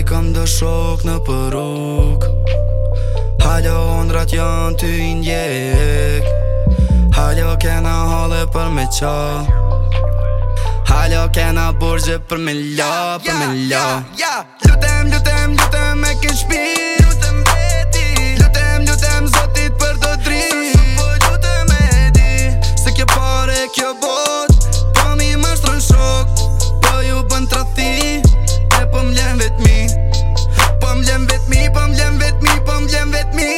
i kam dë shok në përruk Halo ondrat janë ty i ndjek Halo kena hale për me qa Halo kena burgje për me la, për me la Lutem, lutem, lutem e kishpil po m'lem vetmi, po m'lem vetmi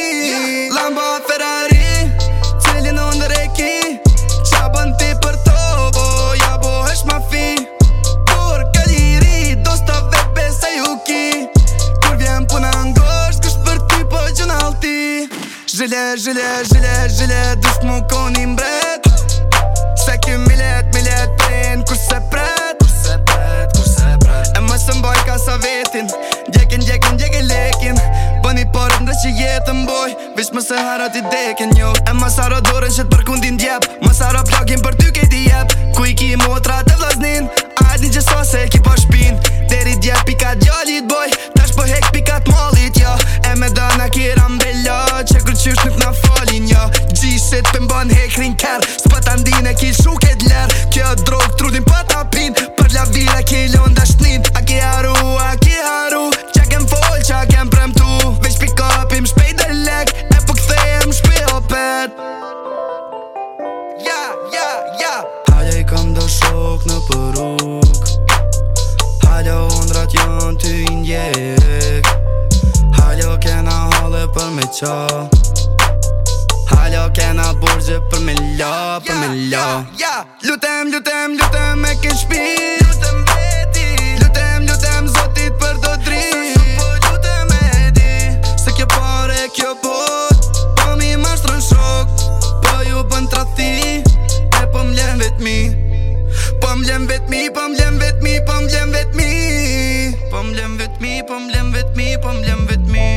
Lambo Ferrari, qëllin o në reki Qabën ti për to, bo, ja bo është ma fi Por këlliri, do besa ju Kur vjen puna ngosht, kësht për ty po gjën alti Zhile, zhile, zhile, zhile, dusk mu koni mbre Kam djegi lekin Për po një parë ndre që jetë boj Vish më se hara ti dekin jo E më sara dore që të përkundin djep Më sara plakin për ty këti jep Kuj ki i motra të vlaznin A e di një gjësa se ki për po shpin Deri djep i ka djallit boj Tash për po hek pikat mallit jo E me da kira mbella Që kërë qysh nuk na falin jo Gjishet për mban hekrin kër Sp kam do shok në përruk Halo unë drat janë ty indjek Halo kena hale për me qa Halo kena burgje për me la, për me la Lutem, lutem, lutem e kishpil po mlem vetmi, po mlem vetmi